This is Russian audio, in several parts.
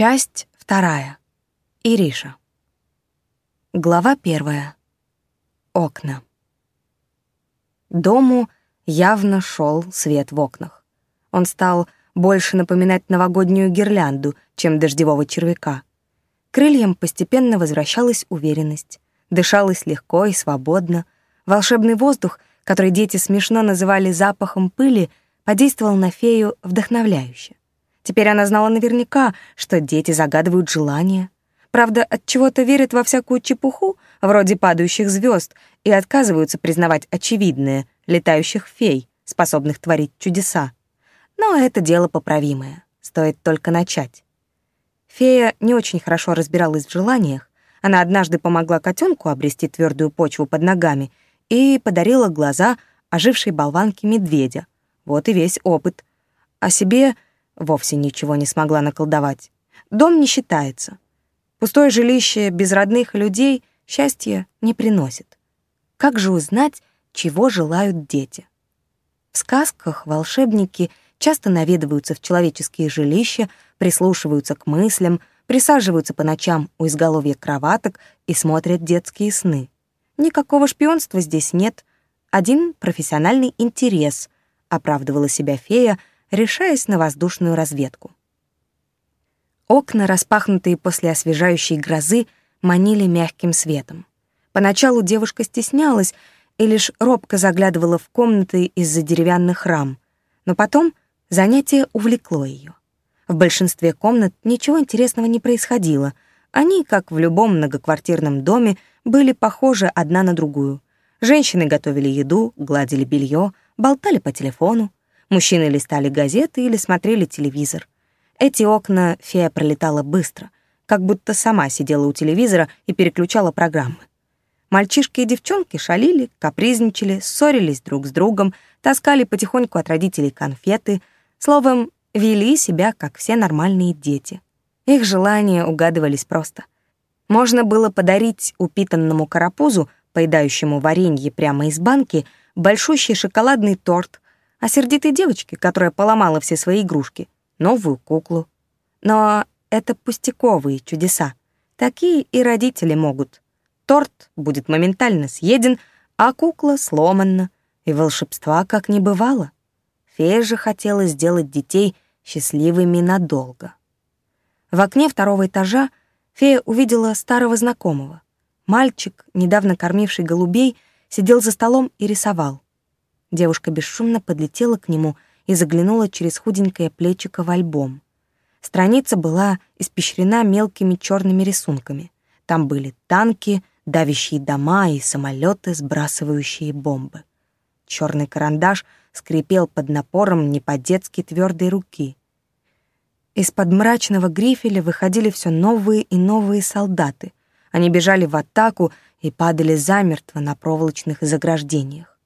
Часть вторая. Ириша. Глава первая. Окна. Дому явно шел свет в окнах. Он стал больше напоминать новогоднюю гирлянду, чем дождевого червяка. Крыльям постепенно возвращалась уверенность. Дышалось легко и свободно. Волшебный воздух, который дети смешно называли запахом пыли, подействовал на фею вдохновляюще. Теперь она знала наверняка, что дети загадывают желания. Правда, от чего-то верят во всякую чепуху, вроде падающих звезд, и отказываются признавать очевидное летающих фей, способных творить чудеса. Но это дело поправимое. Стоит только начать. Фея не очень хорошо разбиралась в желаниях. Она однажды помогла котенку обрести твердую почву под ногами и подарила глаза ожившей болванке медведя. Вот и весь опыт. О себе вовсе ничего не смогла наколдовать. Дом не считается. Пустое жилище без родных людей счастья не приносит. Как же узнать, чего желают дети? В сказках волшебники часто наведываются в человеческие жилища, прислушиваются к мыслям, присаживаются по ночам у изголовья кроваток и смотрят детские сны. Никакого шпионства здесь нет. Один профессиональный интерес, оправдывала себя фея, решаясь на воздушную разведку. Окна, распахнутые после освежающей грозы, манили мягким светом. Поначалу девушка стеснялась и лишь робко заглядывала в комнаты из-за деревянных рам, но потом занятие увлекло ее. В большинстве комнат ничего интересного не происходило. Они, как в любом многоквартирном доме, были похожи одна на другую. Женщины готовили еду, гладили белье, болтали по телефону. Мужчины листали газеты или смотрели телевизор. Эти окна фея пролетала быстро, как будто сама сидела у телевизора и переключала программы. Мальчишки и девчонки шалили, капризничали, ссорились друг с другом, таскали потихоньку от родителей конфеты, словом, вели себя, как все нормальные дети. Их желания угадывались просто. Можно было подарить упитанному карапузу, поедающему варенье прямо из банки, большущий шоколадный торт, а сердитой девочке, которая поломала все свои игрушки, новую куклу. Но это пустяковые чудеса. Такие и родители могут. Торт будет моментально съеден, а кукла сломана, и волшебства как не бывало. Фея же хотела сделать детей счастливыми надолго. В окне второго этажа фея увидела старого знакомого. Мальчик, недавно кормивший голубей, сидел за столом и рисовал. Девушка бесшумно подлетела к нему и заглянула через худенькое плечико в альбом. Страница была испещрена мелкими черными рисунками. Там были танки, давящие дома и самолеты, сбрасывающие бомбы. Черный карандаш скрипел под напором не по-детски твердой руки. Из-под мрачного грифеля выходили все новые и новые солдаты. Они бежали в атаку и падали замертво на проволочных заграждениях.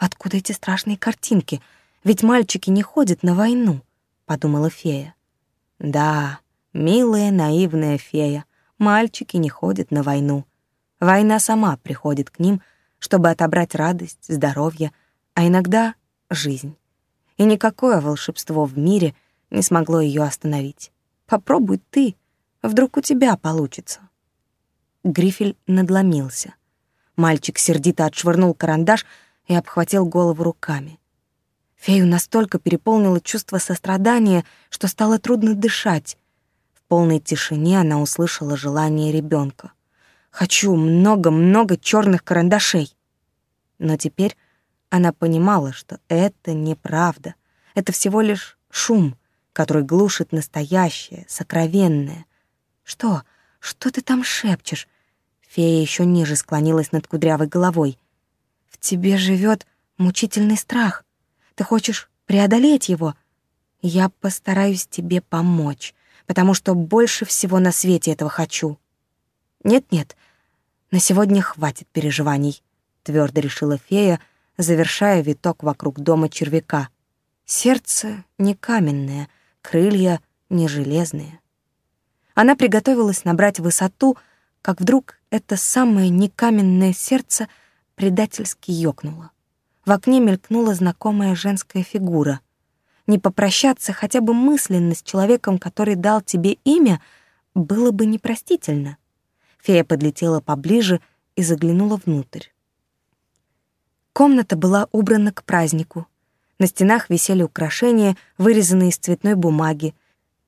Откуда эти страшные картинки? Ведь мальчики не ходят на войну, подумала фея. Да, милая наивная фея, мальчики не ходят на войну. Война сама приходит к ним, чтобы отобрать радость, здоровье, а иногда жизнь. И никакое волшебство в мире не смогло ее остановить. Попробуй ты, вдруг у тебя получится. Грифель надломился. Мальчик сердито отшвырнул карандаш, и обхватил голову руками. Фею настолько переполнило чувство сострадания, что стало трудно дышать. В полной тишине она услышала желание ребенка. «Хочу много-много черных карандашей!» Но теперь она понимала, что это неправда. Это всего лишь шум, который глушит настоящее, сокровенное. «Что? Что ты там шепчешь?» Фея еще ниже склонилась над кудрявой головой — тебе живет мучительный страх. Ты хочешь преодолеть его. Я постараюсь тебе помочь, потому что больше всего на свете этого хочу. Нет-нет, на сегодня хватит переживаний, твердо решила фея, завершая виток вокруг дома червяка. Сердце не каменное, крылья не железные. Она приготовилась набрать высоту, как вдруг это самое некаменное сердце — предательски ёкнуло. В окне мелькнула знакомая женская фигура. не попрощаться хотя бы мысленно с человеком, который дал тебе имя, было бы непростительно. Фея подлетела поближе и заглянула внутрь. Комната была убрана к празднику. На стенах висели украшения, вырезанные из цветной бумаги.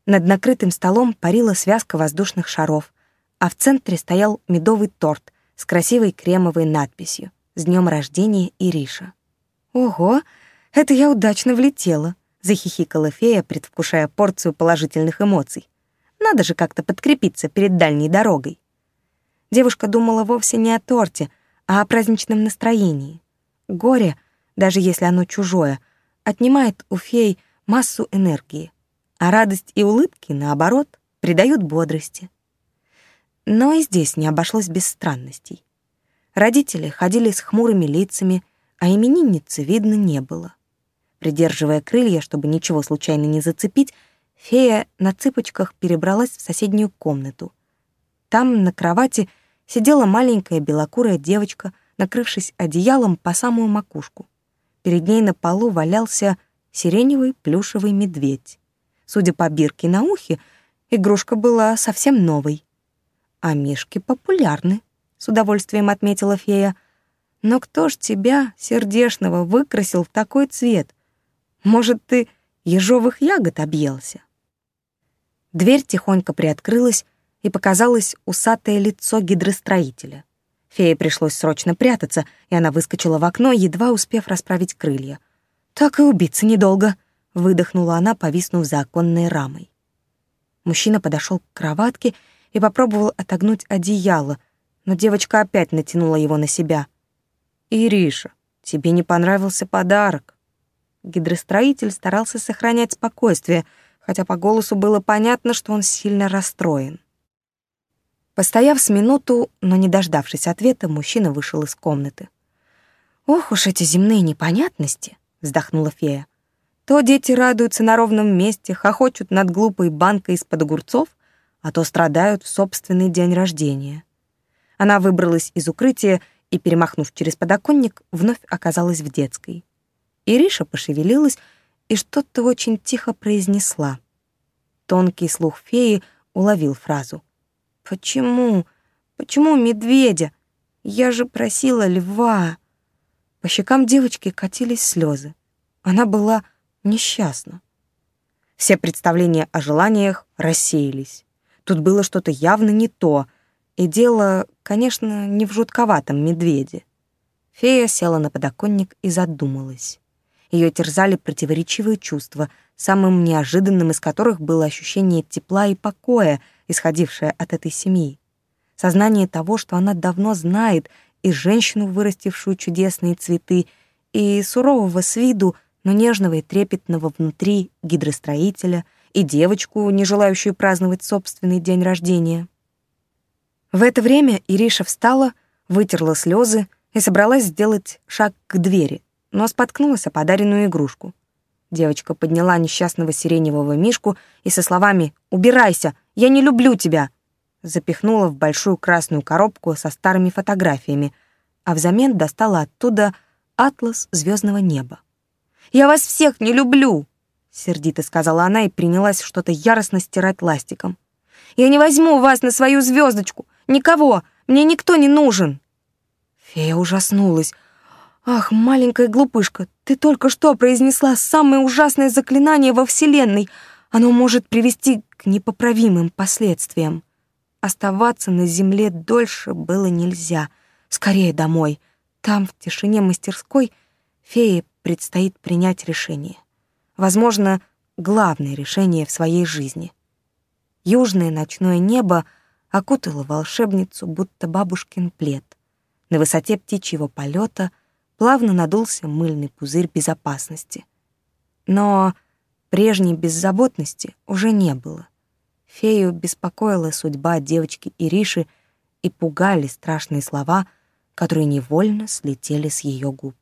Над накрытым столом парила связка воздушных шаров, а в центре стоял медовый торт с красивой кремовой надписью «С днем рождения, Ириша». «Ого, это я удачно влетела», — захихикала фея, предвкушая порцию положительных эмоций. «Надо же как-то подкрепиться перед дальней дорогой». Девушка думала вовсе не о торте, а о праздничном настроении. Горе, даже если оно чужое, отнимает у фей массу энергии, а радость и улыбки, наоборот, придают бодрости. Но и здесь не обошлось без странностей. Родители ходили с хмурыми лицами, а именинницы видно не было. Придерживая крылья, чтобы ничего случайно не зацепить, фея на цыпочках перебралась в соседнюю комнату. Там, на кровати, сидела маленькая белокурая девочка, накрывшись одеялом по самую макушку. Перед ней на полу валялся сиреневый плюшевый медведь. Судя по бирке на ухе, игрушка была совсем новой. А мишки популярны, с удовольствием отметила фея. Но кто ж тебя, сердешного, выкрасил в такой цвет? Может, ты ежовых ягод объелся? Дверь тихонько приоткрылась, и показалось усатое лицо гидростроителя. Фее пришлось срочно прятаться, и она выскочила в окно, едва успев расправить крылья. «Так и убиться недолго», — выдохнула она, повиснув за оконной рамой. Мужчина подошел к кроватке и попробовал отогнуть одеяло, но девочка опять натянула его на себя. «Ириша, тебе не понравился подарок?» Гидростроитель старался сохранять спокойствие, хотя по голосу было понятно, что он сильно расстроен. Постояв с минуту, но не дождавшись ответа, мужчина вышел из комнаты. «Ох уж эти земные непонятности!» — вздохнула фея. «То дети радуются на ровном месте, хохочут над глупой банкой из-под огурцов, а то страдают в собственный день рождения». Она выбралась из укрытия и, перемахнув через подоконник, вновь оказалась в детской. Ириша пошевелилась и что-то очень тихо произнесла. Тонкий слух феи уловил фразу. «Почему? Почему медведя? Я же просила льва!» По щекам девочки катились слезы. Она была несчастна. Все представления о желаниях рассеялись. Тут было что-то явно не то — и дело, конечно, не в жутковатом медведе. Фея села на подоконник и задумалась. Ее терзали противоречивые чувства, самым неожиданным из которых было ощущение тепла и покоя, исходившее от этой семьи. Сознание того, что она давно знает и женщину, вырастившую чудесные цветы, и сурового с виду, но нежного и трепетного внутри гидростроителя, и девочку, не желающую праздновать собственный день рождения. В это время Ириша встала, вытерла слезы и собралась сделать шаг к двери, но споткнулась о подаренную игрушку. Девочка подняла несчастного сиреневого мишку и со словами «Убирайся! Я не люблю тебя!» запихнула в большую красную коробку со старыми фотографиями, а взамен достала оттуда атлас звездного неба. «Я вас всех не люблю!» — сердито сказала она и принялась что-то яростно стирать ластиком. «Я не возьму вас на свою звездочку! Никого! Мне никто не нужен!» Фея ужаснулась. «Ах, маленькая глупышка, ты только что произнесла самое ужасное заклинание во Вселенной. Оно может привести к непоправимым последствиям. Оставаться на земле дольше было нельзя. Скорее домой. Там, в тишине мастерской, фее предстоит принять решение. Возможно, главное решение в своей жизни. Южное ночное небо — окутала волшебницу, будто бабушкин плед. На высоте птичьего полета плавно надулся мыльный пузырь безопасности. Но прежней беззаботности уже не было. Фею беспокоила судьба девочки Ириши и пугали страшные слова, которые невольно слетели с ее губ.